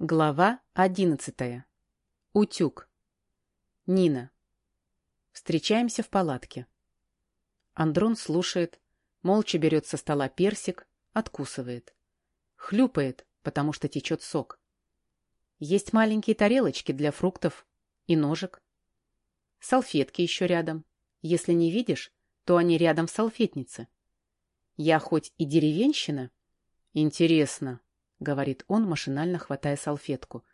Глава одиннадцатая. Утюг. Нина. Встречаемся в палатке. Андрон слушает, молча берет со стола персик, откусывает. Хлюпает, потому что течет сок. Есть маленькие тарелочки для фруктов и ножик. Салфетки еще рядом. Если не видишь, то они рядом в салфетнице. Я хоть и деревенщина? Интересно, — говорит он, машинально хватая салфетку.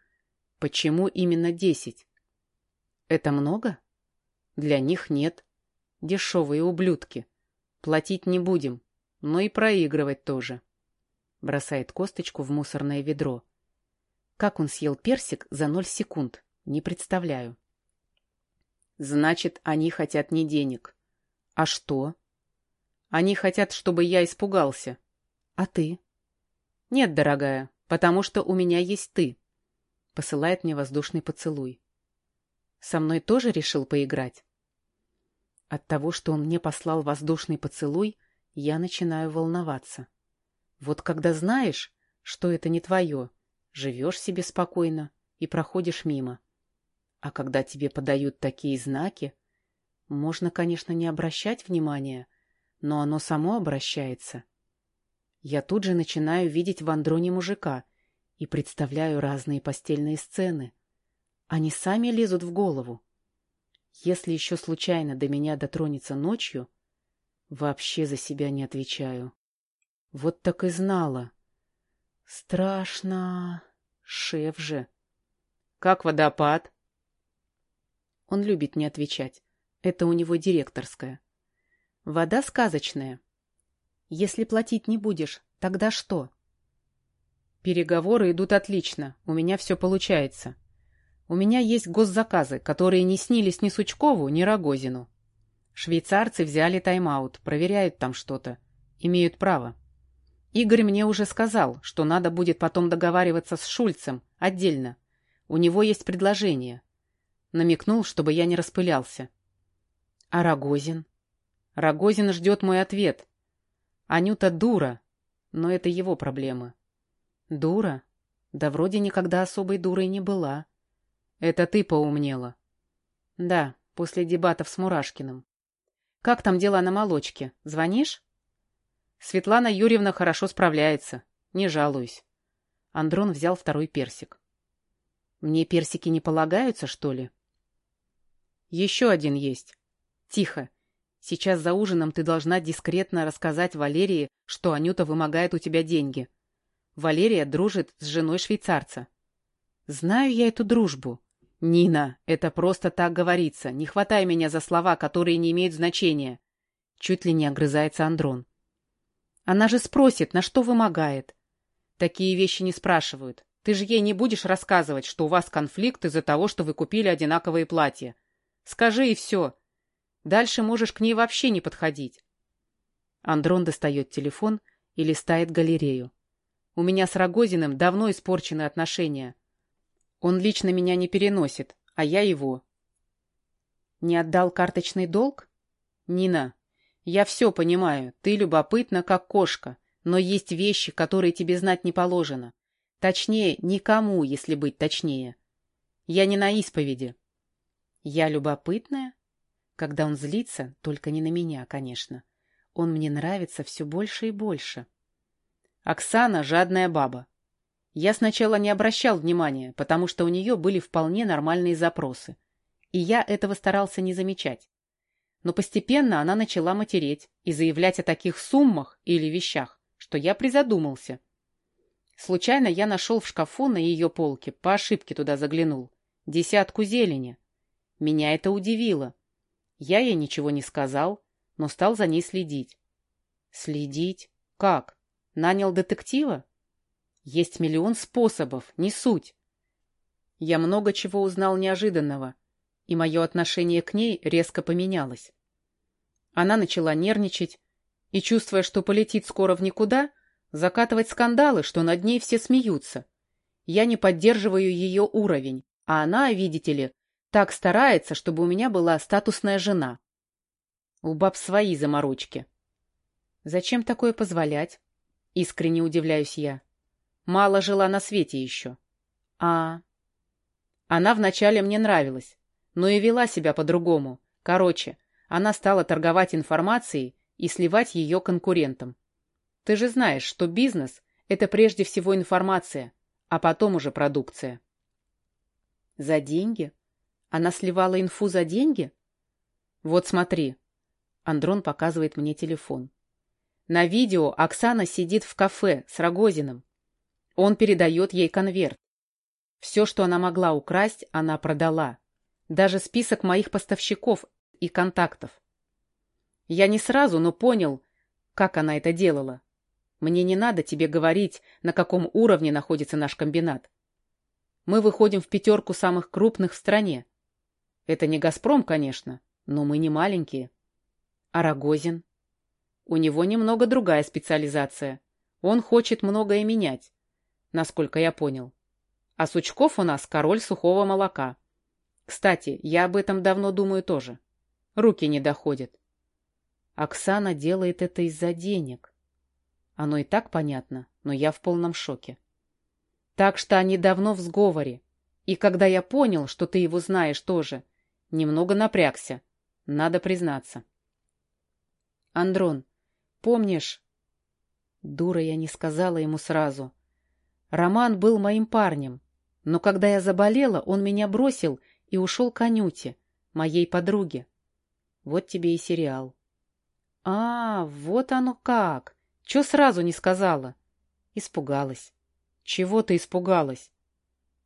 «Почему именно десять?» «Это много?» «Для них нет. Дешевые ублюдки. Платить не будем, но и проигрывать тоже». Бросает косточку в мусорное ведро. Как он съел персик за ноль секунд, не представляю. «Значит, они хотят не денег. А что?» «Они хотят, чтобы я испугался. А ты?» «Нет, дорогая, потому что у меня есть ты», — посылает мне воздушный поцелуй. «Со мной тоже решил поиграть?» От того, что он мне послал воздушный поцелуй, я начинаю волноваться. Вот когда знаешь, что это не твое, живешь себе спокойно и проходишь мимо. А когда тебе подают такие знаки, можно, конечно, не обращать внимания, но оно само обращается. Я тут же начинаю видеть в Андроне мужика и представляю разные постельные сцены. Они сами лезут в голову. Если еще случайно до меня дотронется ночью, вообще за себя не отвечаю. Вот так и знала. Страшно. Шеф же. Как водопад? Он любит не отвечать. Это у него директорская. Вода сказочная. Если платить не будешь, тогда что? Переговоры идут отлично. У меня все получается. У меня есть госзаказы, которые не снились ни Сучкову, ни Рогозину. Швейцарцы взяли тайм-аут, проверяют там что-то. Имеют право. Игорь мне уже сказал, что надо будет потом договариваться с Шульцем отдельно. У него есть предложение. Намекнул, чтобы я не распылялся. А Рогозин? Рогозин ждет мой ответ. Анюта дура, но это его проблемы. Дура? Да вроде никогда особой дурой не была. Это ты поумнела. Да, после дебатов с Мурашкиным. Как там дела на молочке? Звонишь? Светлана Юрьевна хорошо справляется. Не жалуюсь. Андрон взял второй персик. Мне персики не полагаются, что ли? Еще один есть. Тихо. Сейчас за ужином ты должна дискретно рассказать Валерии, что Анюта вымогает у тебя деньги. Валерия дружит с женой швейцарца. Знаю я эту дружбу. Нина, это просто так говорится. Не хватай меня за слова, которые не имеют значения. Чуть ли не огрызается Андрон. Она же спросит, на что вымогает. Такие вещи не спрашивают. Ты же ей не будешь рассказывать, что у вас конфликт из-за того, что вы купили одинаковые платья. Скажи и все. Дальше можешь к ней вообще не подходить. Андрон достает телефон и листает галерею. У меня с Рогозиным давно испорчены отношения. Он лично меня не переносит, а я его. Не отдал карточный долг? Нина, я все понимаю, ты любопытна, как кошка, но есть вещи, которые тебе знать не положено. Точнее, никому, если быть точнее. Я не на исповеди. Я любопытная? Когда он злится, только не на меня, конечно. Он мне нравится все больше и больше. Оксана — жадная баба. Я сначала не обращал внимания, потому что у нее были вполне нормальные запросы. И я этого старался не замечать. Но постепенно она начала матереть и заявлять о таких суммах или вещах, что я призадумался. Случайно я нашел в шкафу на ее полке, по ошибке туда заглянул, десятку зелени. Меня это удивило. Я ей ничего не сказал, но стал за ней следить. Следить? Как? Нанял детектива? Есть миллион способов, не суть. Я много чего узнал неожиданного, и мое отношение к ней резко поменялось. Она начала нервничать и, чувствуя, что полетит скоро в никуда, закатывать скандалы, что над ней все смеются. Я не поддерживаю ее уровень, а она, видите ли, так старается, чтобы у меня была статусная жена. У баб свои заморочки. Зачем такое позволять? Искренне удивляюсь я. Мало жила на свете еще. А, она вначале мне нравилась, но и вела себя по-другому. Короче, она стала торговать информацией и сливать ее конкурентам. Ты же знаешь, что бизнес – это прежде всего информация, а потом уже продукция. За деньги? Она сливала инфу за деньги? Вот смотри. Андрон показывает мне телефон. На видео Оксана сидит в кафе с Рогозиным. Он передает ей конверт. Все, что она могла украсть, она продала. Даже список моих поставщиков и контактов. Я не сразу, но понял, как она это делала. Мне не надо тебе говорить, на каком уровне находится наш комбинат. Мы выходим в пятерку самых крупных в стране. Это не «Газпром», конечно, но мы не маленькие. А Рогозин? У него немного другая специализация. Он хочет многое менять, насколько я понял. А Сучков у нас король сухого молока. Кстати, я об этом давно думаю тоже. Руки не доходят. Оксана делает это из-за денег. Оно и так понятно, но я в полном шоке. Так что они давно в сговоре. И когда я понял, что ты его знаешь тоже, немного напрягся. Надо признаться. Андрон, помнишь... Дура я не сказала ему сразу. Роман был моим парнем. Но когда я заболела, он меня бросил и ушел к Анюте, моей подруге. Вот тебе и сериал. А, вот оно как. Че сразу не сказала? Испугалась. Чего ты испугалась?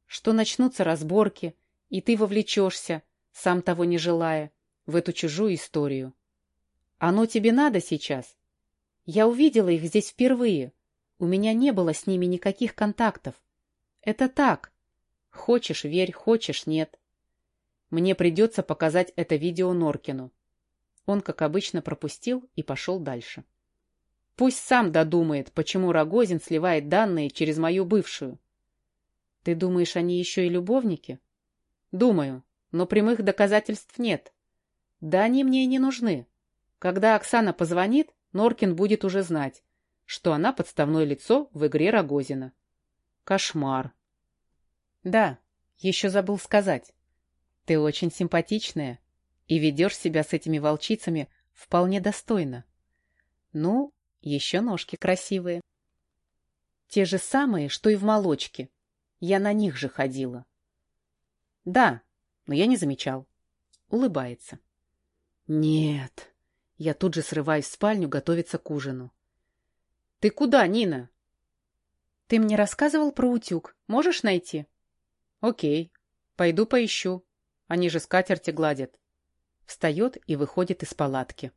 Что начнутся разборки, и ты вовлечешься, сам того не желая, в эту чужую историю. Оно тебе надо сейчас? Я увидела их здесь впервые. У меня не было с ними никаких контактов. Это так. Хочешь — верь, хочешь — нет. Мне придется показать это видео Норкину. Он, как обычно, пропустил и пошел дальше. Пусть сам додумает, почему Рогозин сливает данные через мою бывшую. Ты думаешь, они еще и любовники? Думаю, но прямых доказательств нет. Да они мне и не нужны. Когда Оксана позвонит, Норкин будет уже знать, что она подставное лицо в игре Рогозина. Кошмар. Да, еще забыл сказать. Ты очень симпатичная и ведешь себя с этими волчицами вполне достойно. Ну, еще ножки красивые. Те же самые, что и в молочке. Я на них же ходила. Да, но я не замечал. Улыбается. Нет. Я тут же срываюсь в спальню готовиться к ужину. Ты куда, Нина? Ты мне рассказывал про утюг. Можешь найти? Окей. Пойду поищу. Они же скатерти гладят. Встает и выходит из палатки.